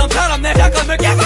i'm i got